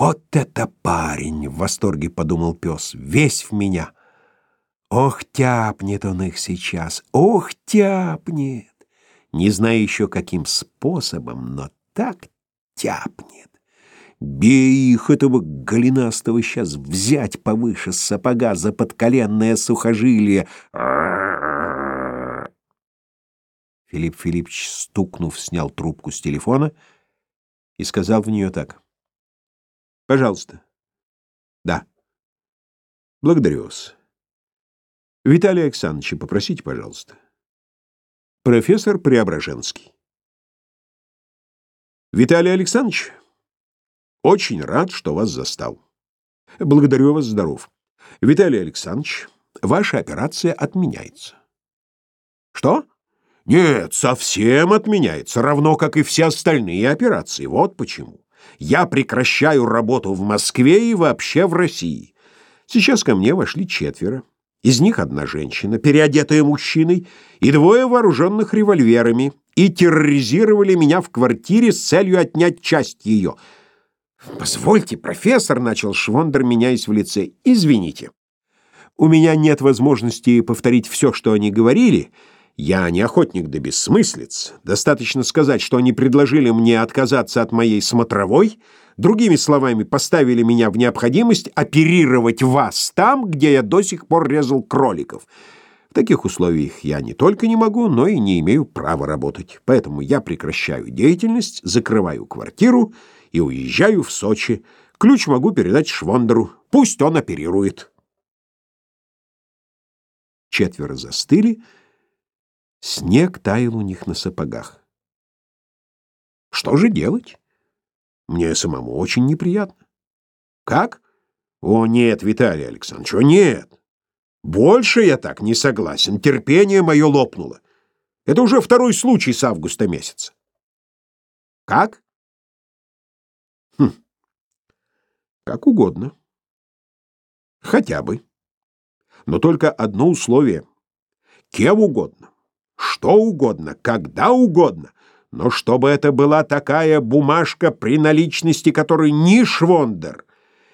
«Вот это парень!» — в восторге подумал пес. «Весь в меня!» Ох, тяпнет он их сейчас! Ох, тяпнет! Не знаю еще каким способом, но так тяпнет. Бей их, этого голенастого, сейчас взять повыше сапога за подколенное сухожилие. Филипп Филиппович, стукнув, снял трубку с телефона и сказал в нее так. «Пожалуйста». «Да». «Благодарю вас». «Виталия Александровича попросите, пожалуйста». «Профессор Преображенский». «Виталий Александрович, очень рад, что вас застал. Благодарю вас, здоров. Виталий Александрович, ваша операция отменяется». «Что?» Нет, совсем отменяется, равно как и все остальные операции. Вот почему. Я прекращаю работу в Москве и вообще в России. Сейчас ко мне вошли четверо. Из них одна женщина, переодетая мужчиной, и двое вооруженных револьверами, и терроризировали меня в квартире с целью отнять часть ее. «Позвольте, профессор», — начал Швондер, меняясь в лице, — «извините. У меня нет возможности повторить все, что они говорили», — я не охотник до бессмыслиц. Достаточно сказать, что они предложили мне отказаться от моей смотровой, другими словами, поставили меня в необходимость оперировать вас там, где я до сих пор резал кроликов. В таких условиях я не только не могу, но и не имею права работать. Поэтому я прекращаю деятельность, закрываю квартиру и уезжаю в Сочи. Ключ могу передать Швондеру. Пусть он оперирует. Четверо застыли, Снег таял у них на сапогах. Что же делать? Мне самому очень неприятно. Как? О, нет, Виталий Александрович, о, нет. Больше я так не согласен. Терпение мое лопнуло. Это уже второй случай с августа месяца. Как? Хм. Как угодно. Хотя бы. Но только одно условие. Кем угодно что угодно, когда угодно, но чтобы это была такая бумажка, при наличности которой ни Швондер,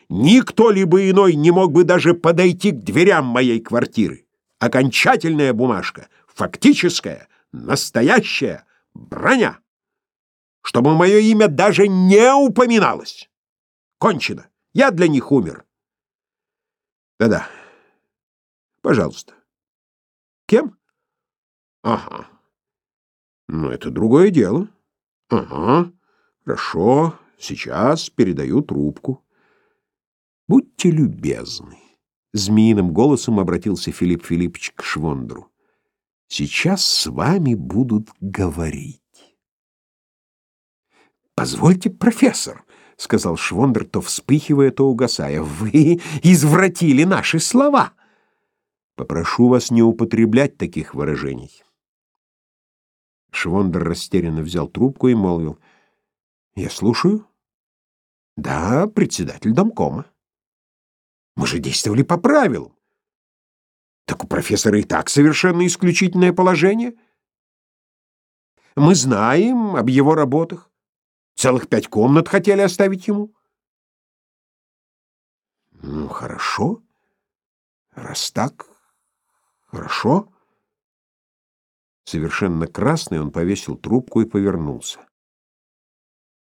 ни кто-либо иной не мог бы даже подойти к дверям моей квартиры. Окончательная бумажка, фактическая, настоящая, броня. Чтобы мое имя даже не упоминалось. Кончено. Я для них умер. Да-да. Пожалуйста. Кем? Ага. Ну, это другое дело. Ага. Хорошо. Сейчас передаю трубку. Будьте любезны. Змеиным голосом обратился Филипп Филиппович к Швондру. Сейчас с вами будут говорить. Позвольте, профессор, — сказал Швондер, то вспыхивая, то угасая, — вы извратили наши слова. Попрошу вас не употреблять таких выражений. Швондер растерянно взял трубку и молвил. «Я слушаю». «Да, председатель домкома». «Мы же действовали по правилам». «Так у профессора и так совершенно исключительное положение». «Мы знаем об его работах. Целых пять комнат хотели оставить ему». «Ну, хорошо. Раз так, хорошо». Совершенно красный он повесил трубку и повернулся.